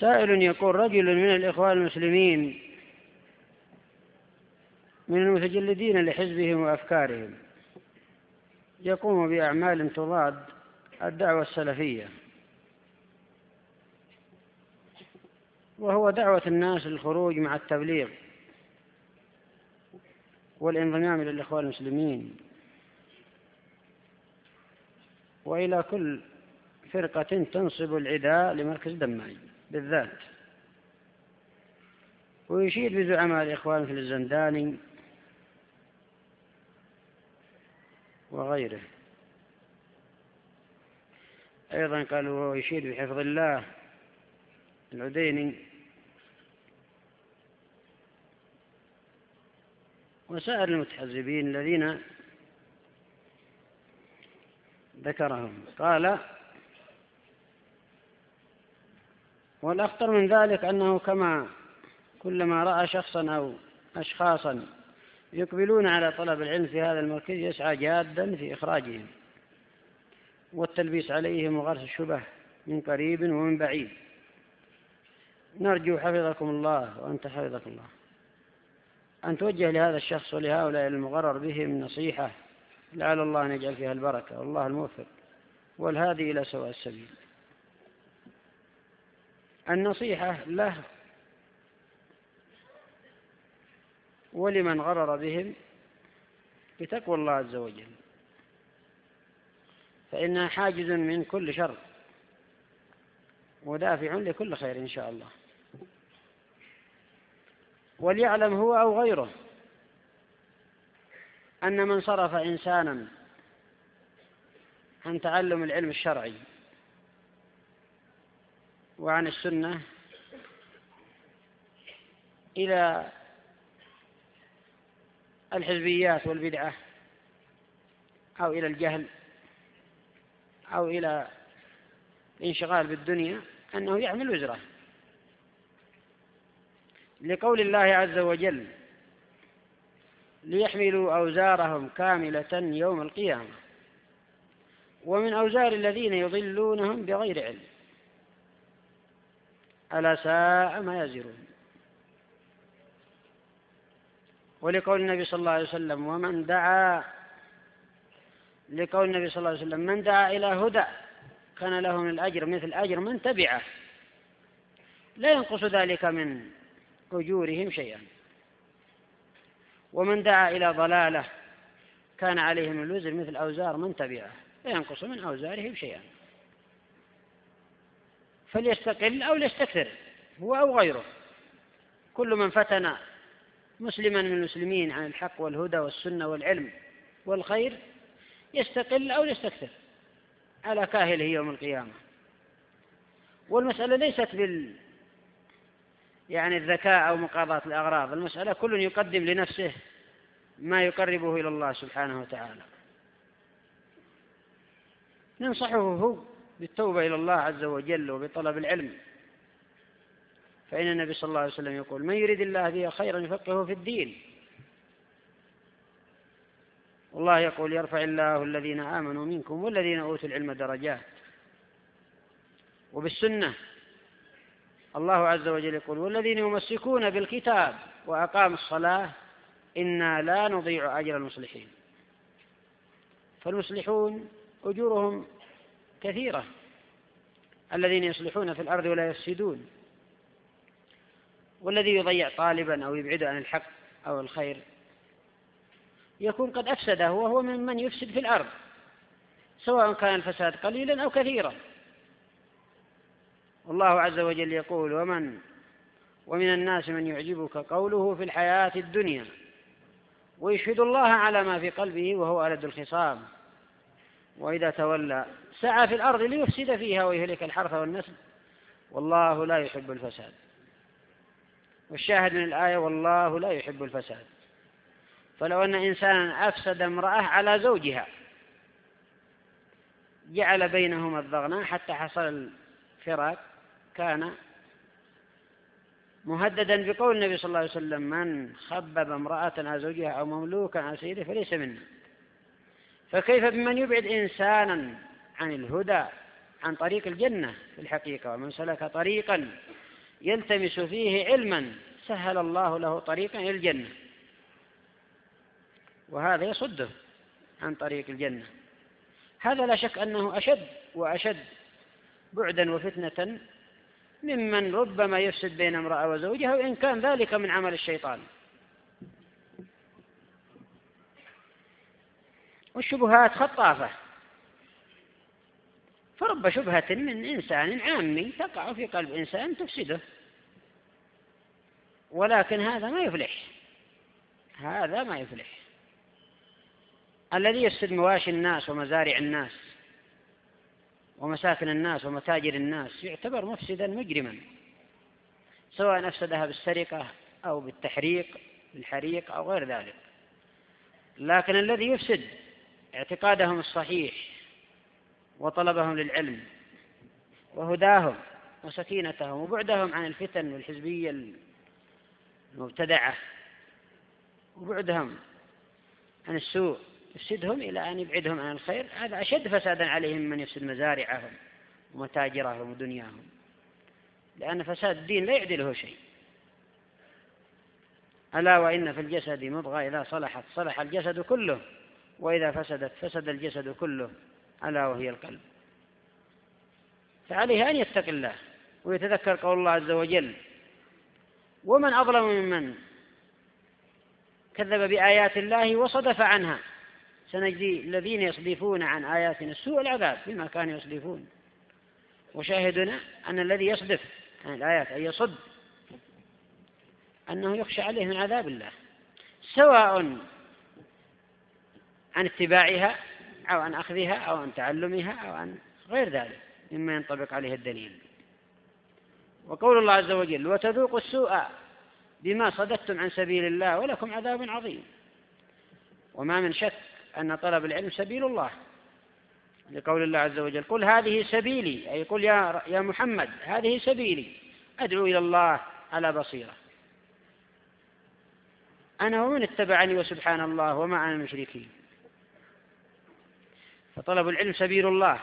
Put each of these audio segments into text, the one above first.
سائل يقول رجل من الإخوان المسلمين من المتجلدين لحزبهم وأفكارهم يقوم بأعمال تضاد الدعوة السلفية وهو دعوة الناس للخروج مع التبليغ والانضمام للإخوان المسلمين وإلى كل فرقة تنصب العداء لمركز دماج بالذات. ويشيد بزعماء الإخوان في الزنداني وغيره. أيضا قال وهو يشيد بحفظ الله العديني وسائر المتحزبين الذين ذكرهم. قال والأخطر من ذلك أنه كما كلما رأى شخصا أو أشخاصا يقبلون على طلب العلم في هذا المركز يسعى جادا في إخراجهم والتلبيس عليهم وغرس الشبه من قريب ومن بعيد. نرجو حفظكم الله وأنت حفظك الله. أن توجه لهذا الشخص ولهؤلاء المغرر بهم نصيحة لعل الله أن يجعل فيها البركة والله الموفق والهادي إلى سواء السبيل. النصيحة له. ولمن غرر بهم بتقوى الله عز وجل. فإنها حاجز من كل شر ودافع لكل خير إن شاء الله. وليعلم هو أو غيره أن من صرف إنسانا عن تعلم العلم الشرعي وعن السنة. إلى الحزبيات والبدعة أو إلى الجهل أو إلى الانشغال بالدنيا أنه يحمل وزره. لقول الله عز وجل ليحملوا أوزارهم كاملة يوم القيامة. ومن أوزار الذين يضلونهم بغير علم. ألا ساء ما يزرون. ولقول النبي صلى الله عليه وسلم ومن دعا لقول النبي صلى الله عليه وسلم من دعا إلى هدى كان له من الأجر مثل أجر من تبعه. لا ينقص ذلك من أجورهم شيئا. ومن دعا إلى ضلالة كان عليهم الوزر مثل أوزار من تبعه. لا ينقص من أوزارهم شيئا. فليستقل أو ليستكثر هو أو غيره. كل من فتن مسلما من المسلمين عن الحق والهدى والسنة والعلم والخير يستقل أو يستكثر. على كاهله يوم القيامة. والمسألة ليست بال يعني الذكاء أو مقاضاة الأغراض. المسألة كل يقدم لنفسه ما يقربه إلى الله سبحانه وتعالى. ننصحه هو بالتوبة إلى الله عز وجل وبطلب العلم. فإن النبي صلى الله عليه وسلم يقول من يريد الله به خيرا يفقهه في الدين. والله يقول يرفع الله الذين آمنوا منكم والذين أوتوا العلم درجات. وبالسنة الله عز وجل يقول والذين يمسكون بالكتاب وأقاموا الصلاة إنا لا نضيع أجر المصلحين. فالمصلحون أجورهم كثيرة الذين يصلحون في الأرض ولا يفسدون. والذي يضيع طالبا أو يبعد عن الحق أو الخير يكون قد أفسده وهو ممن يفسد في الأرض سواء كان الفساد قليلا أو كثيرا. والله عز وجل يقول ومن ومن الناس من يعجبك قوله في الحياة الدنيا ويشهد الله على ما في قلبه وهو ألد الخصام وإذا تولى سعى في الأرض ليفسد فيها ويهلك الحرث والنسل. والله لا يحب الفساد. والشاهد من الآية والله لا يحب الفساد. فلو أن إنسانا أفسد امرأة على زوجها جعل بينهما الضغناء حتى حصل الفراق كان مهددا بقول النبي صلى الله عليه وسلم من خبب امرأة على زوجها أو مملوكا على سيده فليس منا. فكيف بمن يبعد إنسانا عن الهدى عن طريق الجنة في الحقيقة ومن سلك طريقا يلتمس فيه علما سهل الله له طريقا إلى الجنة. وهذا يصده عن طريق الجنة. هذا لا شك أنه أشد وأشد بعدا وفتنة ممن ربما يفسد بين امرأة وزوجها وإن كان ذلك من عمل الشيطان. والشبهات خطافة. فرب شبهة من إنسان عامي تقع في قلب إنسان تفسده. ولكن هذا ما يفلح. هذا ما يفلح. الذي يفسد مواشي الناس ومزارع الناس ومساكن الناس ومتاجر الناس يعتبر مفسدا مجرما سواء أفسدها بالسرقة أو بالتحريق بالحريق أو غير ذلك. لكن الذي يفسد اعتقادهم الصحيح وطلبهم للعلم وهداهم وسكينتهم وبعدهم عن الفتن والحزبية المبتدعة وبعدهم عن السوء. يفسدهم إلى أن يبعدهم عن الخير. هذا أشد فسادا عليهم من يفسد مزارعهم ومتاجرهم ودنياهم لأن فساد الدين لا يعدله شيء. ألا وإن في الجسد مضغة إذا صلحت صلح الجسد كله وإذا فسدت فسد الجسد كله. ألا وهي القلب. فعليه أن يتق الله ويتذكر قول الله عز وجل ومن أظلم ممن كذب بآيات الله وصدف عنها. سنجزي الذين يصدفون عن آياتنا السوء العذاب بما كانوا يصدفون. وشاهدنا أن الذي يصدف عن الآيات أي يصد أنه يخشى عليه من عذاب الله سواء عن اتباعها أو عن أخذها أو عن تعلمها أو عن غير ذلك مما ينطبق عليه الدليل. وقول الله عز وجل وتذوقوا السوء بما صددتم عن سبيل الله ولكم عذاب عظيم. وما من شك أن طلب العلم سبيل الله. لقول الله عز وجل قل هذه سبيلي. أي قل يا, يا محمد هذه سبيلي. أدعو إلى الله على بصيرة. أنا ومن اتبعني وسبحان الله وما أنا المشركين. فطلب العلم سبيل الله.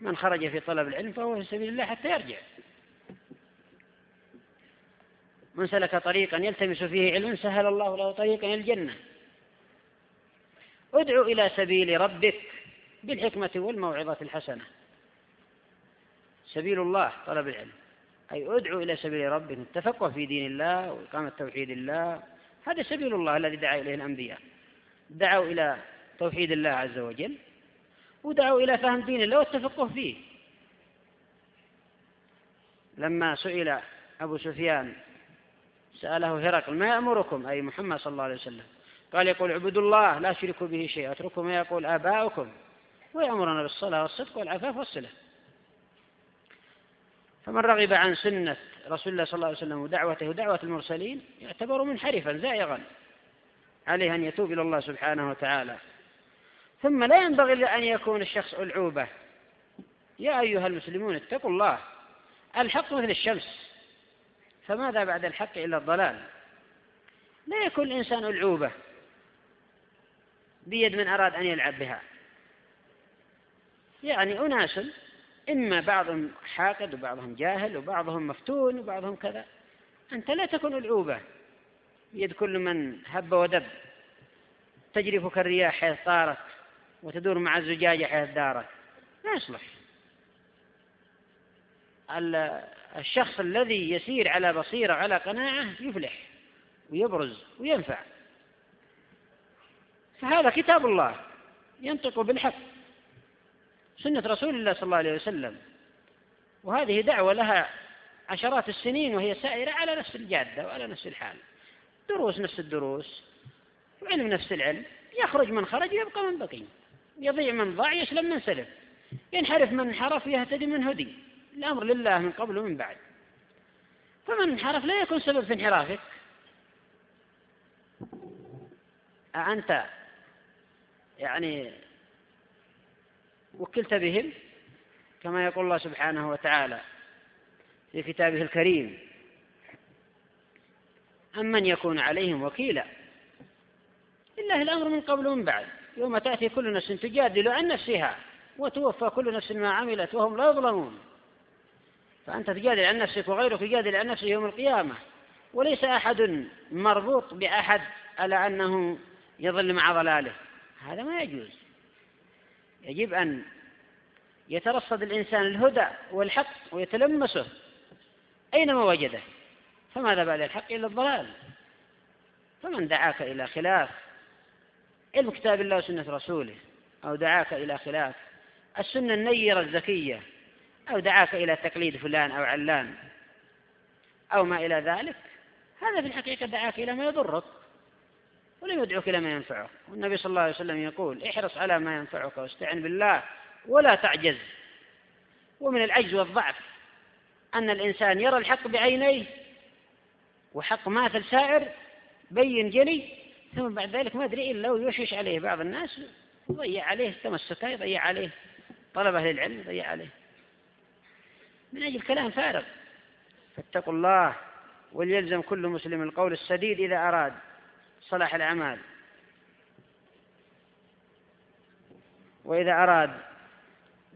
من خرج في طلب العلم فهو في سبيل الله حتى يرجع. من سلك طريقا يلتمس فيه علما سهل الله له طريقا إلى الجنة. ادعو إلى سبيل ربك بالحكمة والموعظة الحسنة. سبيل الله طلب العلم. أي ادعو إلى سبيل ربك التفقه في دين الله وإقامة توحيد الله. هذا سبيل الله الذي دعا إليه الأنبياء. دعوا إلى توحيد الله عز وجل ودعوا إلى فهم دين الله والتفقه فيه. لما سئل أبو سفيان سأله هرقل ما يأمركم؟ أي محمد صلى الله عليه وسلم. قال يقول اعبدوا الله لا تشركوا به شيئا. اتركوا ما يقول آباؤكم. ويأمرنا بالصلاة والصدق والعفاف والصلة فمن رغب عن سنة رسول الله صلى الله عليه وسلم ودعوته ودعوة المرسلين يعتبر منحرفا زائغا. عليه أن يتوب إلى الله سبحانه وتعالى. ثم لا ينبغي أن يكون الشخص ألعوبة. يا أيها المسلمون اتقوا الله. الحق مثل الشمس. فماذا بعد الحق إلا الضلال؟ لا يكون الإنسان ألعوبة. بيد من أراد أن يلعب بها. يعني أناس إما بعضهم حاقد وبعضهم جاهل وبعضهم مفتون وبعضهم كذا. أنت لا تكون ألعوبة. بيد كل من هب ودب. تجرفك الرياح حيث طارت وتدور مع الزجاجة حيث دارت. لا يصلح. الشخص الذي يسير على بصيرة على قناعة يفلح ويبرز وينفع. فهذا كتاب الله ينطق بالحق. سنة رسول الله صلى الله عليه وسلم. وهذه دعوة لها عشرات السنين وهي سائرة على نفس الجادة وعلى نفس الحال. دروس نفس الدروس. وعلم نفس العلم. يخرج من خرج ويبقى من بقي. يضيع من ضاع يسلم من سلم. ينحرف من انحرف يهتدي من هدي. الأمر لله من قبل ومن بعد. فمن انحرف لا يكون سبب في انحرافك. أنت يعني وكلت بهم؟ كما يقول الله سبحانه وتعالى في كتابه الكريم أم من يكون عليهم وكيلا. لله الأمر من قبل ومن بعد. يوم تأتي كل نفس تجادل عن نفسها وتوفى كل نفس ما عملت وهم لا يظلمون. فأنت تجادل عن نفسك وغيرك يجادل عن نفسه يوم القيامة. وليس أحد مربوط بأحد على أنه يظل مع ضلاله. هذا ما يجوز. يجب أن يترصد الإنسان الهدى والحق ويتلمسه أينما وجده. فماذا بعد الحق إلا الضلال؟ فمن دعاك إلى خلاف؟ علم كتاب الله وسنة رسوله أو دعاك إلى خلاف؟ السنة النيرة الزكية أو دعاك إلى تقليد فلان أو علان؟ أو ما إلى ذلك؟ هذا في الحقيقة دعاك إلى ما يضرك ولم يدعوك إلى ما ينفعك. والنبي صلى الله عليه وسلم يقول احرص على ما ينفعك واستعن بالله ولا تعجز. ومن العجز والضعف أن الإنسان يرى الحق بعينيه وحق ماثل سائر بين جلي ثم بعد ذلك ما أدري إلا ويوشوش عليه بعض الناس يضيع عليه تمسكه يضيع عليه طلبه للعلم يضيع عليه. من أجل كلام فارغ. فاتقوا الله وليلزم كل مسلم القول السديد إذا أراد صلاح الأعمال. وإذا أراد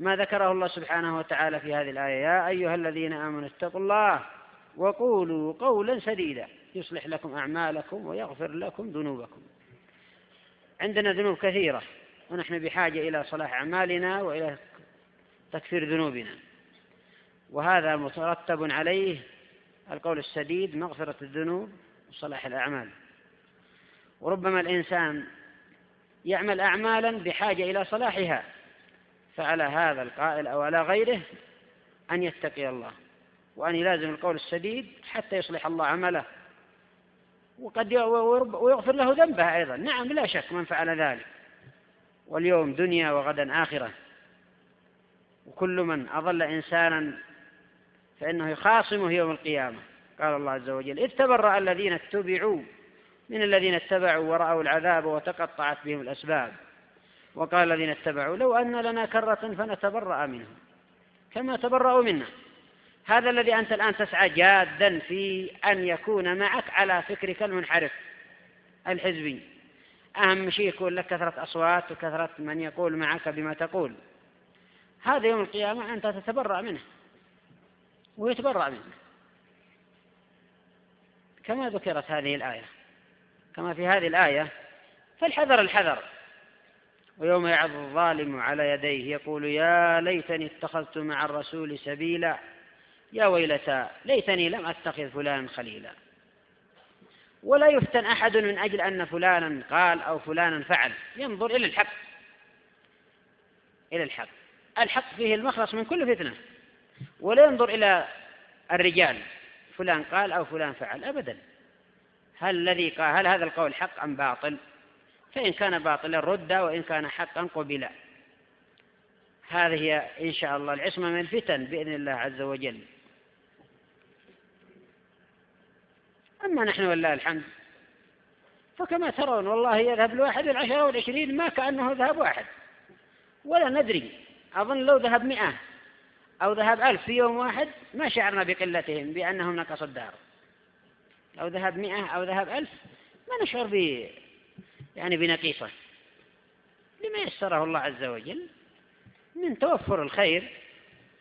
ما ذكره الله سبحانه وتعالى في هذه الآية يا أيها الذين آمنوا اتقوا الله وقولوا قولا سديدا. يصلح لكم أعمالكم ويغفر لكم ذنوبكم. عندنا ذنوب كثيرة ونحن بحاجة إلى صلاح أعمالنا وإلى تكفير ذنوبنا. وهذا مترتب عليه القول السديد مغفرة الذنوب وصلاح الأعمال. وربما الإنسان يعمل أعمالا بحاجة إلى صلاحها فعلى هذا القائل أو على غيره أن يتقي الله. وأن يلازم القول السديد حتى يصلح الله عمله. وقد ويغفر له ذنبه أيضا. نعم لا شك من فعل ذلك. واليوم دنيا وغدا آخرة. وكل من أضل إنسانا فإنه يخاصمه يوم القيامة. قال الله عز وجل إذ تبرأ الذين اتبعوا من الذين اتبعوا ورأوا العذاب وتقطعت بهم الأسباب. وقال الذين اتبعوا لو أن لنا كرة فنتبرأ منهم. كما تبرأوا منا. هذا الذي أنت الآن تسعى جادا في أن يكون معك على فكرك المنحرف الحزبي. أهم شيء يكون لك كثرة أصوات وكثرة من يقول معك بما تقول. هذا يوم القيامة أنت تتبرأ منه ويتبرأ منه. كما ذكرت هذه الآية كما في هذه الآية فالحذر الحذر. ويوم يعض الظالم على يديه يقول يا ليتني اتخذت مع الرسول سبيلا. يا ويلتى ليتني لم أتخذ فلانا خليلا. ولا يفتن أحد من أجل أن فلانا قال أو فلانا فعل. ينظر إلى الحق. إلى الحق. الحق فيه المخلص من كل فتنة. ولا ينظر إلى الرجال. فلان قال أو فلان فعل. أبدا. هل الذي قال هل هذا القول حق أم باطل؟ فإن كان باطلا رد وإن كان حقا قبل. هذه إن شاء الله العصمة من الفتن بإذن الله عز وجل. أما نحن والله الحمد. فكما ترون والله يذهب الواحد العشرة والعشرين ما كأنه ذهب واحد. ولا ندري. أظن لو ذهب مئة أو ذهب ألف في يوم واحد ما شعرنا بقلتهم بأنهم نقصوا الدار. لو ذهب مئة أو ذهب ألف ما نشعر ب يعني بنقيصة. لما يسره الله عز وجل من توفر الخير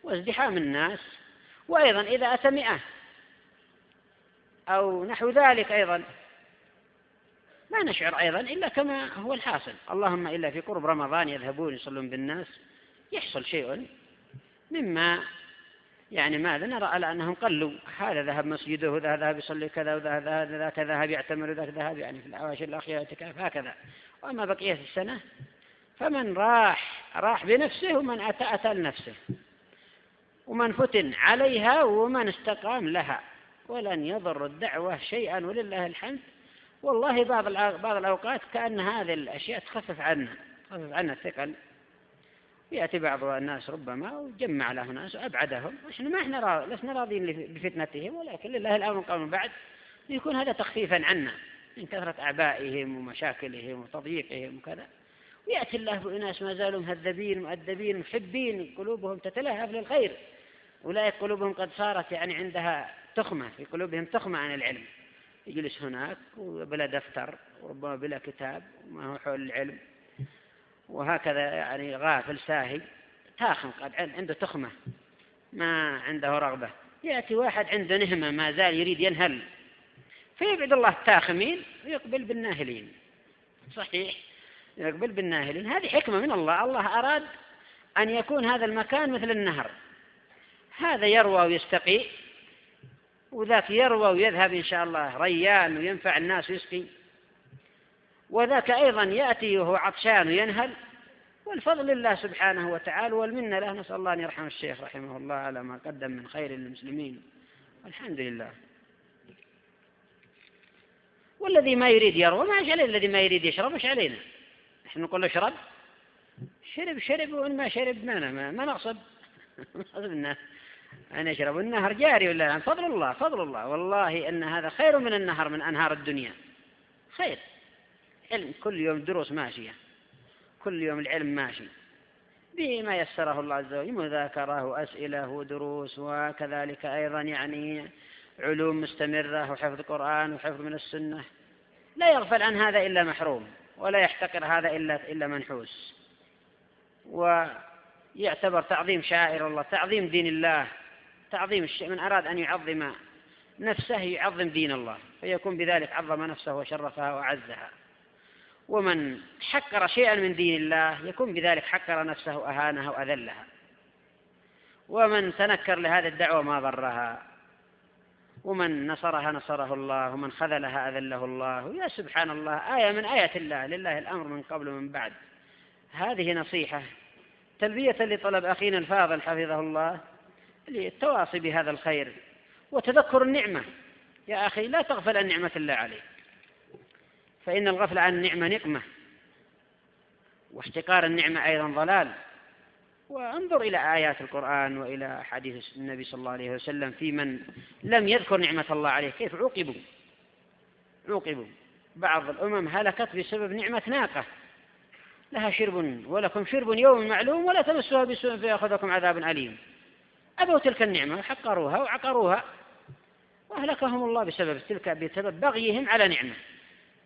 وازدحام الناس. وأيضا إذا أتى مئة أو نحو ذلك أيضا. ما نشعر أيضا إلا كما هو الحاصل. اللهم إلا في قرب رمضان يذهبون يصلون بالناس يحصل شيء. مما يعني ماذا؟ نرى على أنهم قلوا هذا ذهب مسجده وذا ذهب يصلي كذا وذا ذاك ذهب يعتمر وذاك ذهب يعني في العواشر الأخيرة اعتكاف هكذا. وأما بقية السنة فمن راح راح بنفسه ومن أتى أتى لنفسه. ومن فتن عليها ومن استقام لها. ولن يضر الدعوة شيئا ولله الحمد. والله بعض بعض الأوقات كأن هذه الأشياء تخفف عنا تخفف عنا الثقل. يأتي بعض الناس ربما وجمع له ناس وأبعدهم. إحنا ما إحنا را... لسنا راضين بفتنتهم ولكن لله الأمر قوم بعد. يكون هذا تخفيفا عنا من كثرة أعبائهم ومشاكلهم وتضييقهم وكذا. ويأتي الله بأناس ما زالوا مهذبين مؤدبين محبين قلوبهم تتلهف للخير. أولئك قلوبهم قد صارت يعني عندها تخمة في قلوبهم تخمة عن العلم. يجلس هناك وبلا دفتر وربما بلا كتاب وما هو حول العلم. وهكذا يعني غافل ساهي. تاخم قد عنده تخمة ما عنده رغبة. يأتي واحد عنده نهمة ما زال يريد ينهل. فيبعد الله التاخمين ويقبل بالناهلين. صحيح. يقبل بالناهلين. هذه حكمة من الله. الله أراد أن يكون هذا المكان مثل النهر. هذا يروى ويستقي. وذاك يروى ويذهب إن شاء الله ريان وينفع الناس ويسقي. وذاك أيضا يأتي وهو عطشان وينهل. والفضل لله سبحانه وتعالى والمنة له. نسأل الله أن يرحم الشيخ رحمه الله على ما قدم من خير للمسلمين. والحمد لله. والذي ما يريد يروى ما عليه الذي ما يريد يشرب إيش علينا؟ نحن نقول له اشرب شرب شرب وإن ما شرب ما ما, ما نقصد. الناس أن يشرب النهر جاري ولا لا؟ فضل الله فضل الله. والله أن هذا خير من النهر من أنهار الدنيا. خير. علم. كل يوم دروس ماشية. كل يوم العلم ماشي. بما يسره الله عز وجل مذاكرة وأسئلة ودروس وكذلك أيضا يعني علوم مستمرة وحفظ قرآن وحفظ من السنة. لا يغفل عن هذا إلا محروم ولا يحتقر هذا إلا إلا منحوس. ويعتبر تعظيم شائر الله تعظيم دين الله. تعظيم الشيء من أراد أن يعظم نفسه يعظم دين الله فيكون بذلك عظم نفسه وشرفها وأعزها. ومن حقر شيئا من دين الله يكون بذلك حقر نفسه وأهانها وأذلها. ومن تنكر لهذه الدعوة ما ضرها. ومن نصرها نصره الله ومن خذلها أذله الله. يا سبحان الله آية من آيات الله لله الأمر من قبل ومن بعد. هذه نصيحة تلبية لطلب أخينا الفاضل حفظه الله. للتواصي بهذا الخير وتذكر النعمة. يا أخي لا تغفل عن نعمة الله عليك. فإن الغفل عن النعمة نقمة. واحتقار النعمة أيضا ضلال. وانظر إلى آيات القرآن وإلى حديث النبي صلى الله عليه وسلم في من لم يذكر نعمة الله عليه. كيف عوقبوا؟ عوقبوا. بعض الأمم هلكت بسبب نعمة ناقة. لها شرب ولكم شرب يوم معلوم ولا تمسوها بسوء فيأخذكم عذاب أليم. أبوا تلك النعمة وحقروها وعقروها وأهلكهم الله بسبب تلك بسبب بغيهم على نعمة.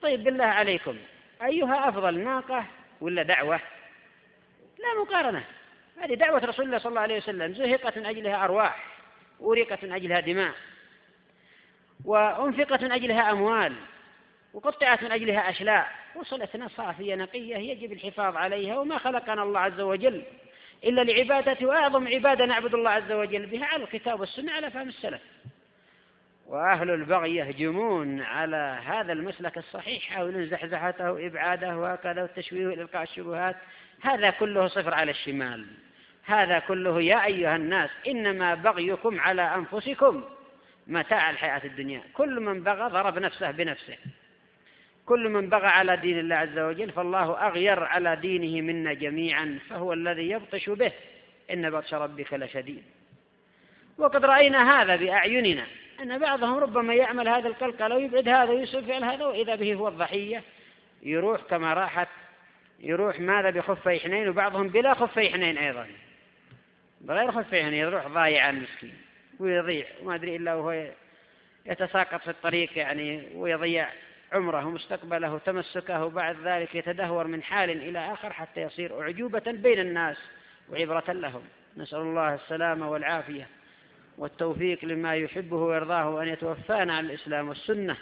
طيب بالله عليكم أيها أفضل ناقة ولا دعوة؟ لا مقارنة. هذه دعوة رسول الله صلى الله عليه وسلم زهقت من أجلها أرواح أورقت من أجلها دماء وأنفقت من أجلها أموال وقطعت من أجلها أشلاء وصلتنا صافية نقية يجب الحفاظ عليها وما خلقنا الله عز وجل إلا لعبادته وأعظم عبادة نعبد الله عز وجل بها على الكتاب والسنة على فهم السلف. وأهل البغي يهجمون على هذا المسلك الصحيح حاولون زحزحته وإبعاده وهكذا والتشويه وإلقاء الشبهات. هذا كله صفر على الشمال. هذا كله يا أيها الناس إنما بغيكم على أنفسكم متاع الحياة الدنيا. كل من بغى ضرب نفسه بنفسه. كل من بغى على دين الله عز وجل فالله أغير على دينه منا جميعا فهو الذي يبطش به. إن بطش ربك لشديد. وقد رأينا هذا بأعيننا أن بعضهم ربما يعمل هذا القلقلة ويبعد هذا ويسوء فعل هذا وإذا به هو الضحية يروح كما راحت يروح ماذا بخفي حنين وبعضهم بلا خفي حنين أيضا. بغير خفي حنين يروح ضايعا مسكين ويضيع وما أدري إلا وهو يتساقط في الطريق يعني ويضيع عمره ومستقبله وتمسكه وبعد ذلك يتدهور من حال إلى آخر حتى يصير أعجوبة بين الناس وعبرة لهم. نسأل الله السلامة والعافية والتوفيق لما يحبه ويرضاه وأن يتوفانا على الإسلام والسنة.